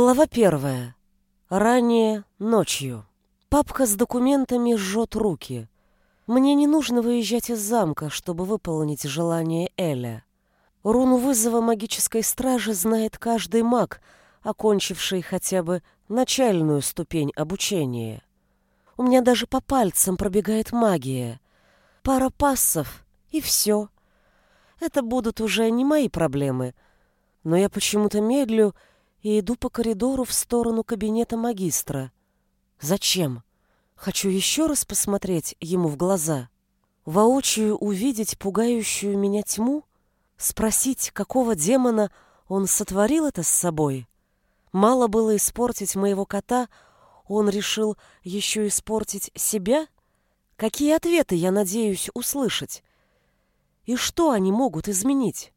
Глава первая. Ранее ночью. Папка с документами жжет руки. Мне не нужно выезжать из замка, чтобы выполнить желание Эля. Руну вызова магической стражи знает каждый маг, окончивший хотя бы начальную ступень обучения. У меня даже по пальцам пробегает магия. Пара пассов, и все. Это будут уже не мои проблемы. Но я почему-то медлю иду по коридору в сторону кабинета магистра. Зачем? Хочу еще раз посмотреть ему в глаза. Воочию увидеть пугающую меня тьму? Спросить, какого демона он сотворил это с собой? Мало было испортить моего кота, он решил еще испортить себя? Какие ответы я надеюсь услышать? И что они могут изменить?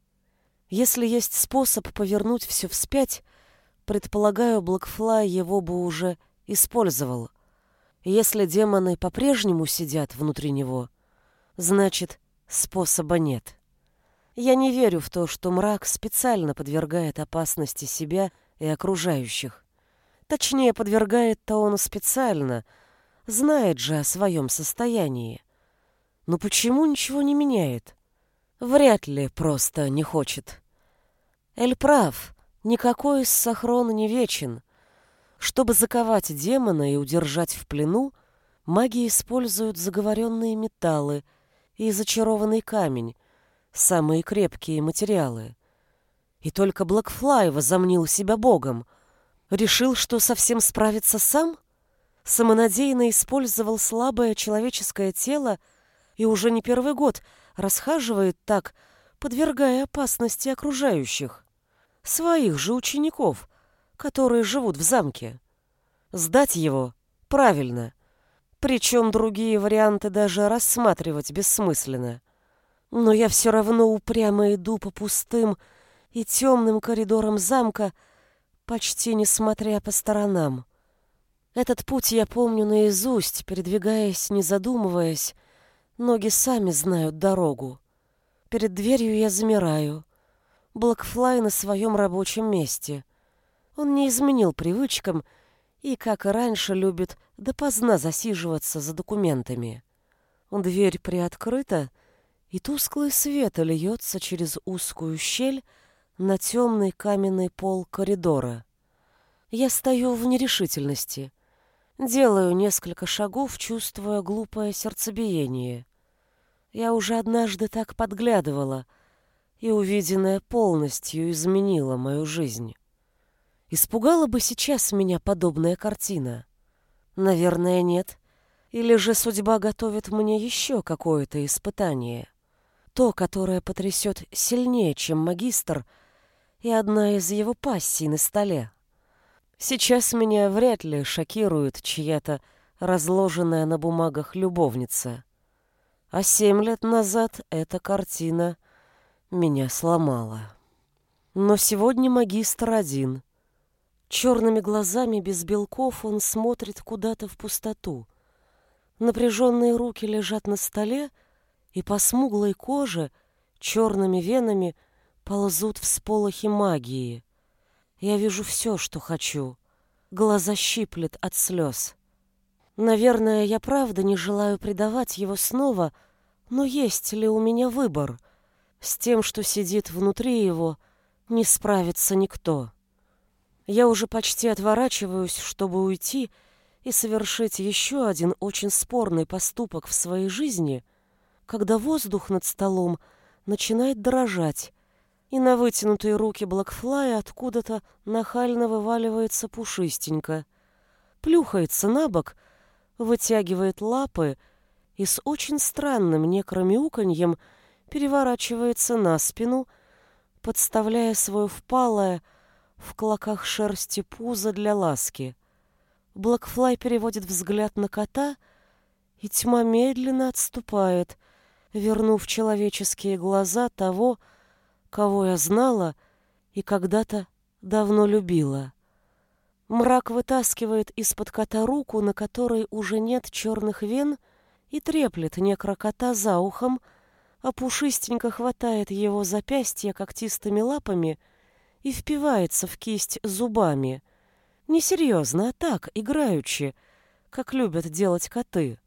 Если есть способ повернуть все вспять, предполагаю, Блэкфлай его бы уже использовал — если демоны по-прежнему сидят внутри него, значит, способа нет. Я не верю в то, что мрак специально подвергает опасности себя и окружающих. Точнее, подвергает-то он специально, знает же о своем состоянии. Но почему ничего не меняет? Вряд ли просто не хочет. Эль прав, никакой Сахрон не вечен — чтобы заковать демона и удержать в плену, маги используют заговоренные металлы и зачарованный камень, самые крепкие материалы. И только Блэкфлай возомнил себя богом. Решил, что совсем справится сам? Самонадеянно использовал слабое человеческое тело и уже не первый год расхаживает так, подвергая опасности окружающих. Своих же учеников, которые живут в замке. Сдать его правильно. Причем другие варианты даже рассматривать бессмысленно. Но я все равно упрямо иду по пустым и темным коридорам замка, почти не смотря по сторонам. Этот путь я помню наизусть, передвигаясь, не задумываясь, ноги сами знают дорогу. Перед дверью я замираю. Блэкфлай на своем рабочем месте. Он не изменил привычкам и, как и раньше, любит допоздна засиживаться за документами. Дверь приоткрыта, и тусклый свет льется через узкую щель на темный каменный пол коридора. Я стою в нерешительности. Делаю несколько шагов, чувствуя глупое сердцебиение. Я уже однажды так подглядывала, и увиденное полностью изменило мою жизнь. Испугала бы сейчас меня подобная картина? Наверное, нет. Или же судьба готовит мне еще какое-то испытание? То, которое потрясет сильнее, чем магистр, и одна из его пассий на столе. Сейчас меня вряд ли шокирует чья-то разложенная на бумагах любовница. А семь лет назад эта картина меня сломала. Но сегодня магистр один — Черными глазами без белков он смотрит куда-то в пустоту. Напряженные руки лежат на столе, и по смуглой коже черными венами ползут всполохи магии. Я вижу все, что хочу. Глаза щиплет от слез. Наверное, я правда не желаю предавать его снова, но есть ли у меня выбор? С тем, что сидит внутри его, не справится никто. Я уже почти отворачиваюсь, чтобы уйти и совершить еще один очень спорный поступок в своей жизни, когда воздух над столом начинает дрожать, и на вытянутые руки Блэкфлая откуда-то нахально вываливается пушистенько, плюхается на бок, вытягивает лапы и с очень странным некромяуканьем переворачивается на спину, подставляя свое впалое, в клоках шерсти пузо для ласки. Блэкфлай переводит взгляд на кота, и тьма медленно отступает, вернув человеческие глаза того, кого я знала и когда-то давно любила. Мрак вытаскивает из-под кота руку, на которой уже нет черных вен, и треплет некрокота за ухом, а пушистенько хватает его запястье когтистыми лапами — и впивается в кисть зубами, Несерьезно, а так, играючи, как любят делать коты.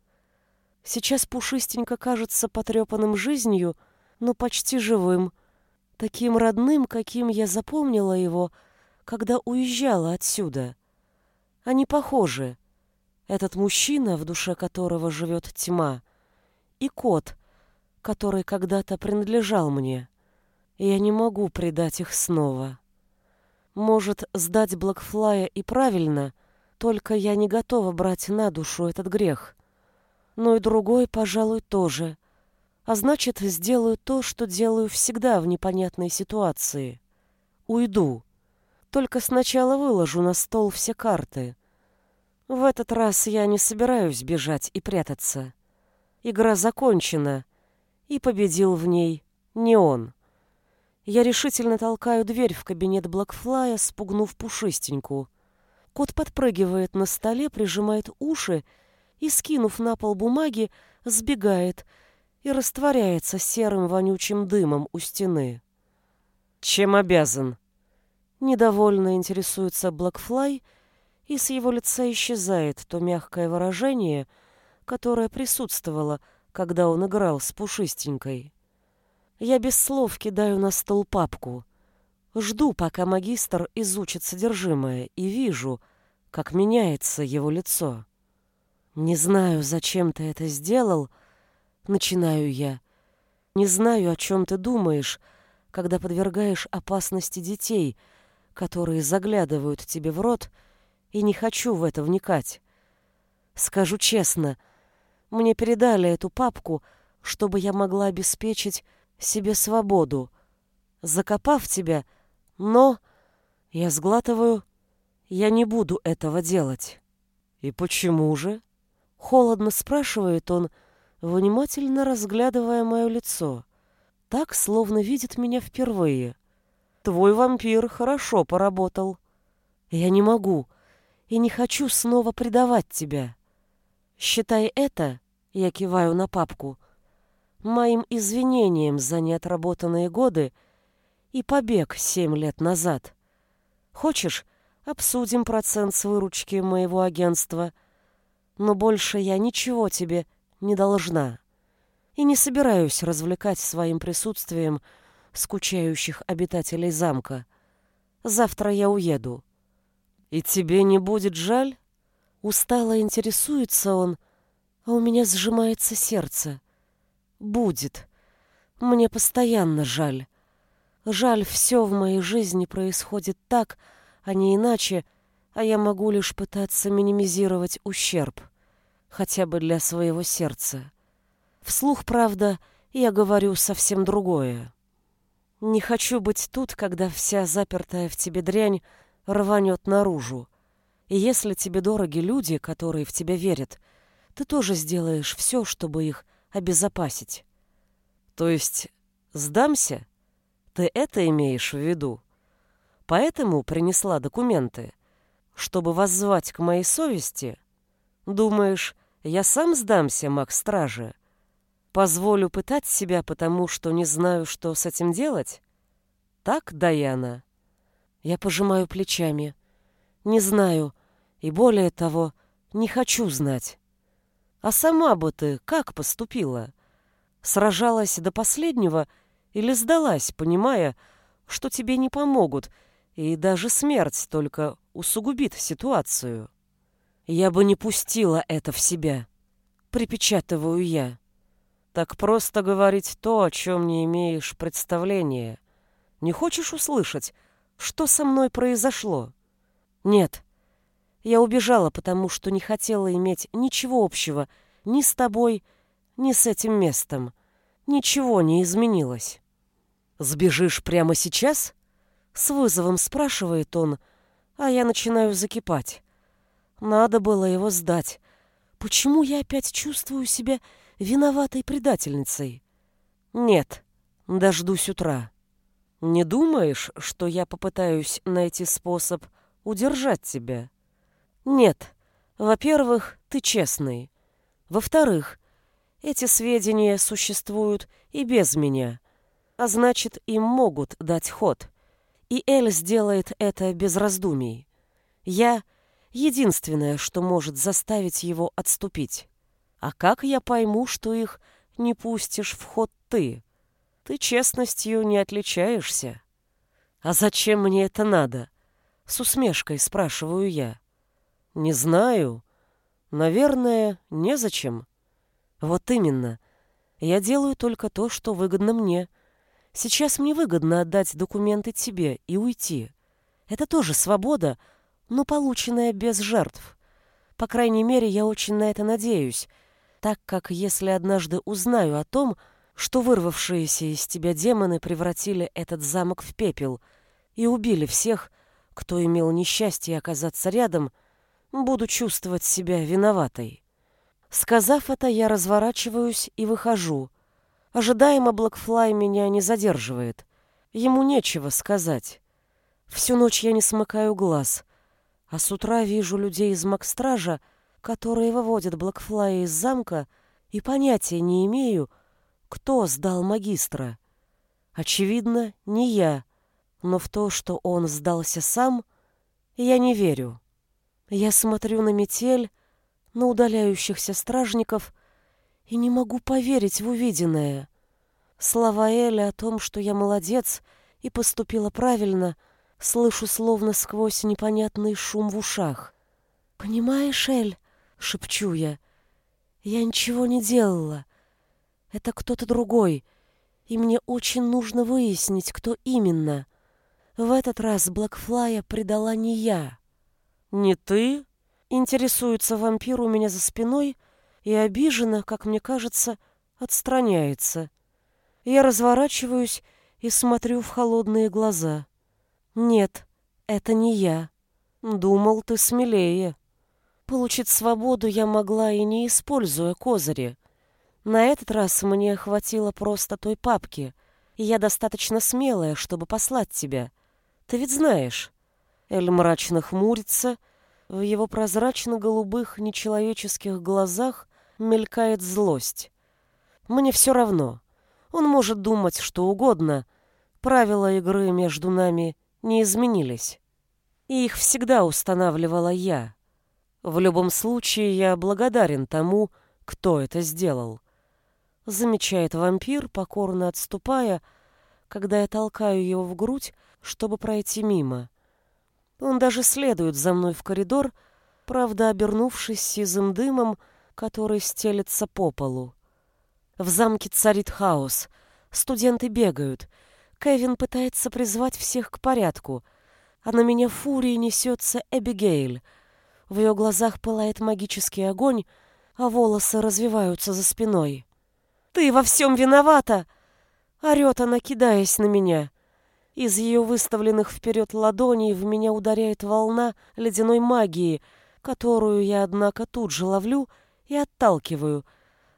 Сейчас Пушистенько кажется потрепанным жизнью, но почти живым, таким родным, каким я запомнила его, когда уезжала отсюда. Они похожи. Этот мужчина, в душе которого живет тьма, и кот, который когда-то принадлежал мне. Я не могу предать их снова. Может, сдать Блэкфлая и правильно, только я не готова брать на душу этот грех. Но и другой, пожалуй, тоже. А значит, сделаю то, что делаю всегда в непонятной ситуации. Уйду. Только сначала выложу на стол все карты. В этот раз я не собираюсь бежать и прятаться. Игра закончена, и победил в ней не он. Я решительно толкаю дверь в кабинет Блэкфлая, спугнув пушистеньку. Кот подпрыгивает на столе, прижимает уши и, скинув на пол бумаги, сбегает и растворяется серым вонючим дымом у стены. «Чем обязан?» Недовольно интересуется Блэкфлай, и с его лица исчезает то мягкое выражение, которое присутствовало, когда он играл с Пушистенькой. Я без слов кидаю на стол папку. Жду, пока магистр изучит содержимое, и вижу, как меняется его лицо. «Не знаю, зачем ты это сделал», — начинаю я. «Не знаю, о чем ты думаешь, когда подвергаешь опасности детей, которые заглядывают тебе в рот, и не хочу в это вникать. Скажу честно, мне передали эту папку, чтобы я могла обеспечить себе свободу, закопав тебя, но я сглатываю, я не буду этого делать. И почему же? Холодно спрашивает он, внимательно разглядывая мое лицо. Так, словно видит меня впервые. Твой вампир хорошо поработал. Я не могу и не хочу снова предавать тебя. Считай это, я киваю на папку, моим извинением за неотработанные годы и побег семь лет назад. Хочешь, обсудим процент с выручки моего агентства — но больше я ничего тебе не должна. И не собираюсь развлекать своим присутствием скучающих обитателей замка. Завтра я уеду. И тебе не будет жаль? Устало интересуется он, а у меня сжимается сердце. Будет. Мне постоянно жаль. Жаль, все в моей жизни происходит так, а не иначе, а я могу лишь пытаться минимизировать ущерб, хотя бы для своего сердца. Вслух, правда, я говорю совсем другое. Не хочу быть тут, когда вся запертая в тебе дрянь рванет наружу. И если тебе дороги люди, которые в тебя верят, ты тоже сделаешь все, чтобы их обезопасить. То есть сдамся? Ты это имеешь в виду? Поэтому принесла документы — чтобы воззвать к моей совести? Думаешь, я сам сдамся, маг-стражи? Позволю пытать себя, потому что не знаю, что с этим делать? Так, Даяна? Я пожимаю плечами. Не знаю, и более того, не хочу знать. А сама бы ты как поступила? Сражалась до последнего или сдалась, понимая, что тебе не помогут, и даже смерть только усугубит ситуацию. Я бы не пустила это в себя. Припечатываю я. Так просто говорить то, о чем не имеешь представления. Не хочешь услышать, что со мной произошло? Нет. Я убежала, потому что не хотела иметь ничего общего ни с тобой, ни с этим местом. Ничего не изменилось. Сбежишь прямо сейчас? С вызовом спрашивает он, а я начинаю закипать. Надо было его сдать. Почему я опять чувствую себя виноватой предательницей? Нет, дождусь утра. Не думаешь, что я попытаюсь найти способ удержать тебя? Нет. Во-первых, ты честный. Во-вторых, эти сведения существуют и без меня, а значит, им могут дать ход и Эль сделает это без раздумий. Я — единственное, что может заставить его отступить. А как я пойму, что их не пустишь в ход ты? Ты честностью не отличаешься. А зачем мне это надо? С усмешкой спрашиваю я. Не знаю. Наверное, незачем. Вот именно. Я делаю только то, что выгодно мне. Сейчас мне выгодно отдать документы тебе и уйти. Это тоже свобода, но полученная без жертв. По крайней мере, я очень на это надеюсь, так как если однажды узнаю о том, что вырвавшиеся из тебя демоны превратили этот замок в пепел и убили всех, кто имел несчастье оказаться рядом, буду чувствовать себя виноватой. Сказав это, я разворачиваюсь и выхожу. Ожидаемо Блэкфлай меня не задерживает. Ему нечего сказать. Всю ночь я не смыкаю глаз, а с утра вижу людей из Макстража, которые выводят Блэкфлая из замка, и понятия не имею, кто сдал магистра. Очевидно, не я, но в то, что он сдался сам, я не верю. Я смотрю на метель, на удаляющихся стражников и не могу поверить в увиденное. Слова Эля о том, что я молодец и поступила правильно, слышу словно сквозь непонятный шум в ушах. «Понимаешь, Эль?» — шепчу я. «Я ничего не делала. Это кто-то другой, и мне очень нужно выяснить, кто именно. В этот раз Блэкфлая предала не я». «Не ты?» Интересуется вампир у меня за спиной и обиженно, как мне кажется, отстраняется. Я разворачиваюсь и смотрю в холодные глаза. Нет, это не я. Думал, ты смелее. Получить свободу я могла и не используя козыри. На этот раз мне хватило просто той папки, и я достаточно смелая, чтобы послать тебя. Ты ведь знаешь. Эль мрачно хмурится — в его прозрачно-голубых нечеловеческих глазах мелькает злость. Мне все равно. Он может думать что угодно. Правила игры между нами не изменились. И их всегда устанавливала я. В любом случае, я благодарен тому, кто это сделал. Замечает вампир, покорно отступая, когда я толкаю его в грудь, чтобы пройти мимо. Он даже следует за мной в коридор, правда, обернувшись сизым дымом, который стелется по полу. В замке царит хаос. Студенты бегают. Кевин пытается призвать всех к порядку, а на меня фурией несется Эбигейль. В ее глазах пылает магический огонь, а волосы развиваются за спиной. «Ты во всем виновата!» — орет она, кидаясь на меня. Из ее выставленных вперед ладоней в меня ударяет волна ледяной магии, которую я, однако, тут же ловлю и отталкиваю,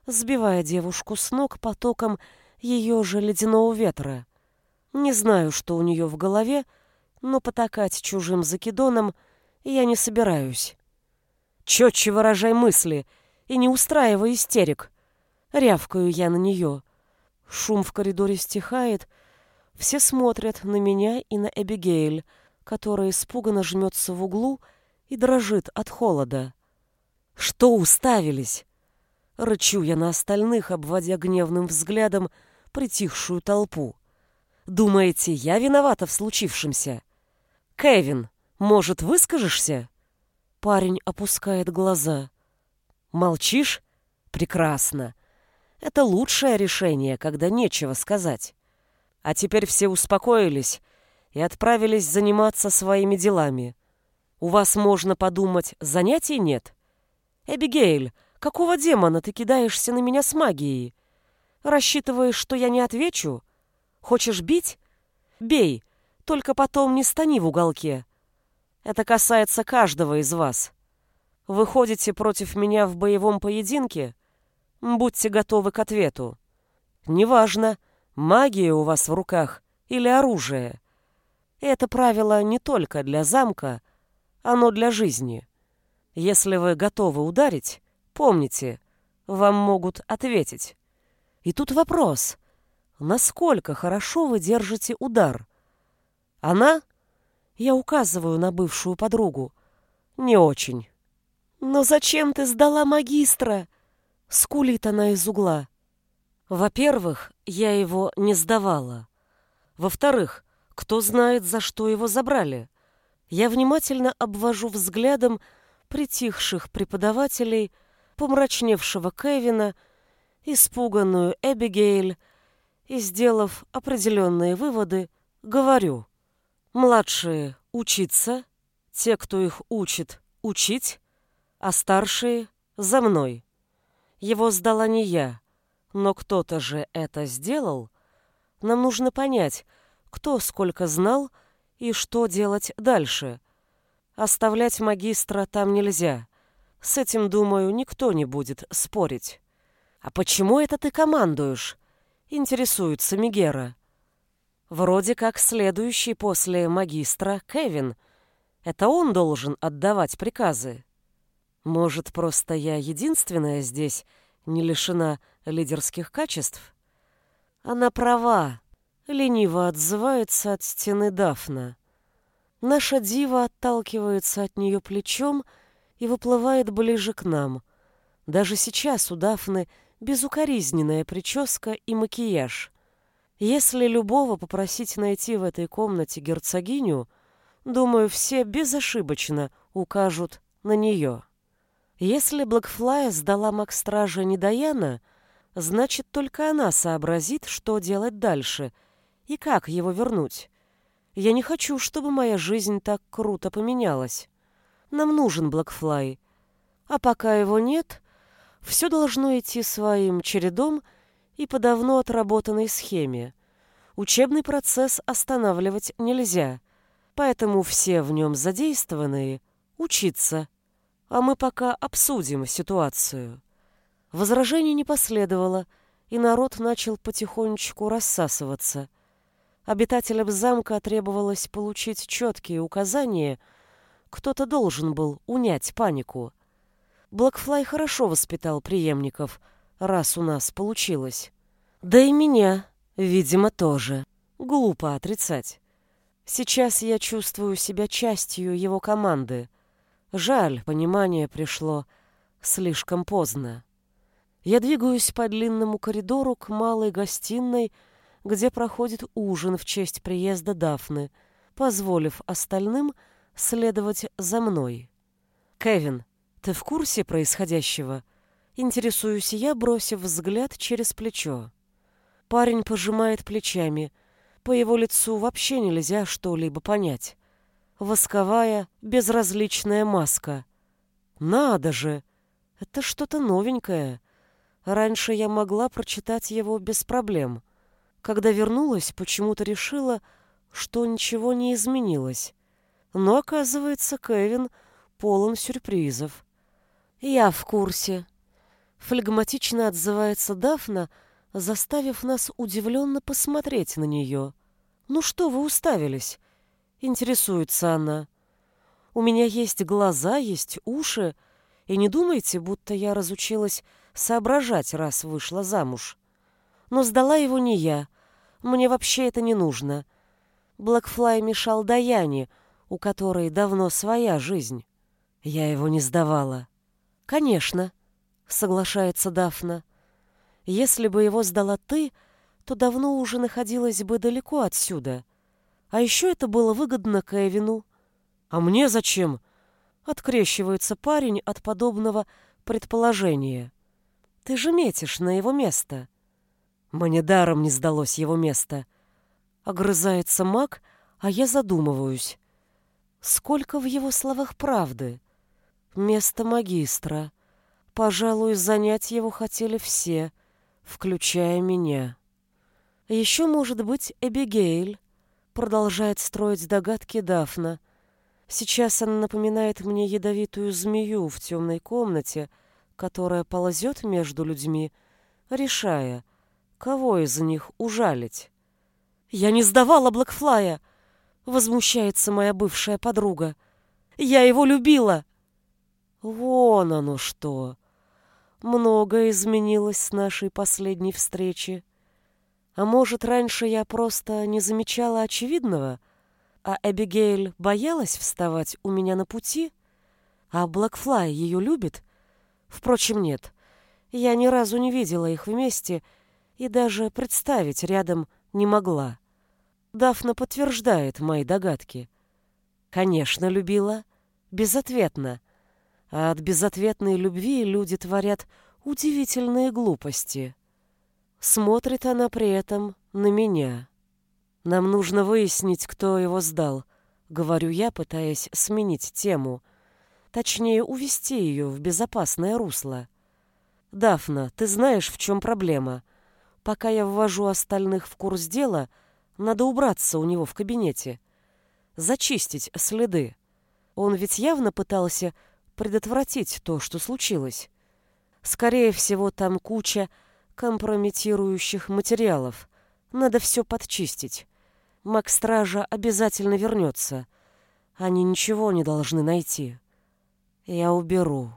сбивая девушку с ног потоком ее же ледяного ветра. Не знаю, что у нее в голове, но потакать чужим закидоном я не собираюсь. Четче выражай мысли и не устраивай истерик. Рявкаю я на нее. Шум в коридоре стихает, все смотрят на меня и на Эбигейль, которая испуганно жмется в углу и дрожит от холода. «Что уставились?» Рычу я на остальных, обводя гневным взглядом притихшую толпу. «Думаете, я виновата в случившемся? Кевин, может, выскажешься?» Парень опускает глаза. «Молчишь? Прекрасно. Это лучшее решение, когда нечего сказать. А теперь все успокоились и отправились заниматься своими делами. У вас, можно подумать, занятий нет? Эбигейль, какого демона ты кидаешься на меня с магией? Рассчитываешь, что я не отвечу? Хочешь бить? Бей, только потом не стани в уголке. Это касается каждого из вас. Вы ходите против меня в боевом поединке? Будьте готовы к ответу. Неважно, магия у вас в руках или оружие. Это правило не только для замка, оно для жизни. Если вы готовы ударить, помните, вам могут ответить. И тут вопрос, насколько хорошо вы держите удар? Она, я указываю на бывшую подругу, Не очень. «Но зачем ты сдала магистра?» — скулит она из угла. Во-первых, я его не сдавала. Во-вторых, кто знает, за что его забрали. Я внимательно обвожу взглядом притихших преподавателей, помрачневшего Кевина, испуганную Эбигейль и, сделав определенные выводы, говорю. Младшие — учиться, те, кто их учит, учить, а старшие — за мной. Его сдала не я, но кто-то же это сделал. Нам нужно понять, кто сколько знал и что делать дальше. Оставлять магистра там нельзя. С этим, думаю, никто не будет спорить. «А почему это ты командуешь?» — интересуется Мигера. «Вроде как следующий после магистра Кевин. Это он должен отдавать приказы». Может, просто я единственная здесь не лишена лидерских качеств? Она права, лениво отзывается от стены Дафна. Наша дива отталкивается от нее плечом и выплывает ближе к нам. Даже сейчас у Дафны безукоризненная прическа и макияж. Если любого попросить найти в этой комнате герцогиню, думаю, все безошибочно укажут на нее. Если Блэкфлая сдала Макстража не Даяна, значит, только она сообразит, что делать дальше и как его вернуть. Я не хочу, чтобы моя жизнь так круто поменялась. Нам нужен Блэкфлай. А пока его нет, все должно идти своим чередом и по давно отработанной схеме. Учебный процесс останавливать нельзя, поэтому все в нем задействованные — учиться — а мы пока обсудим ситуацию. Возражений не последовало, и народ начал потихонечку рассасываться. Обитателям замка требовалось получить четкие указания, кто-то должен был унять панику. Блэкфлай хорошо воспитал преемников, раз у нас получилось. Да и меня, видимо, тоже. Глупо отрицать. Сейчас я чувствую себя частью его команды — Жаль, понимание пришло слишком поздно. Я двигаюсь по длинному коридору к малой гостиной, где проходит ужин в честь приезда Дафны, позволив остальным следовать за мной. «Кевин, ты в курсе происходящего?» Интересуюсь я, бросив взгляд через плечо. Парень пожимает плечами. По его лицу вообще нельзя что-либо понять восковая, безразличная маска. Надо же! Это что-то новенькое. Раньше я могла прочитать его без проблем. Когда вернулась, почему-то решила, что ничего не изменилось. Но, оказывается, Кевин полон сюрпризов. «Я в курсе», — флегматично отзывается Дафна, заставив нас удивленно посмотреть на нее. «Ну что вы уставились? Интересуется она. У меня есть глаза, есть уши, и не думайте, будто я разучилась соображать, раз вышла замуж. Но сдала его не я. Мне вообще это не нужно. Блэкфлай мешал Даяне, у которой давно своя жизнь. Я его не сдавала. Конечно, соглашается Дафна. Если бы его сдала ты, то давно уже находилась бы далеко отсюда — а еще это было выгодно Кевину. А мне зачем? Открещивается парень от подобного предположения. Ты же метишь на его место. Мне даром не сдалось его место. Огрызается маг, а я задумываюсь. Сколько в его словах правды? Место магистра. Пожалуй, занять его хотели все, включая меня. Еще, может быть, Эбигейль, Продолжает строить догадки Дафна. Сейчас она напоминает мне ядовитую змею в темной комнате, которая ползет между людьми, решая, кого из них ужалить. «Я не сдавала Блэкфлая!» — возмущается моя бывшая подруга. «Я его любила!» «Вон оно что!» Многое изменилось с нашей последней встречи. А может, раньше я просто не замечала очевидного, а Эбигейль боялась вставать у меня на пути? А Блэкфлай ее любит? Впрочем, нет. Я ни разу не видела их вместе и даже представить рядом не могла. Дафна подтверждает мои догадки. Конечно, любила. Безответно. А от безответной любви люди творят удивительные глупости. Смотрит она при этом на меня. Нам нужно выяснить, кто его сдал, говорю я, пытаясь сменить тему. Точнее, увести ее в безопасное русло. Дафна, ты знаешь, в чем проблема? Пока я ввожу остальных в курс дела, надо убраться у него в кабинете. Зачистить следы. Он ведь явно пытался предотвратить то, что случилось. Скорее всего, там куча компрометирующих материалов. Надо все подчистить. Маг-стража обязательно вернется. Они ничего не должны найти. Я уберу.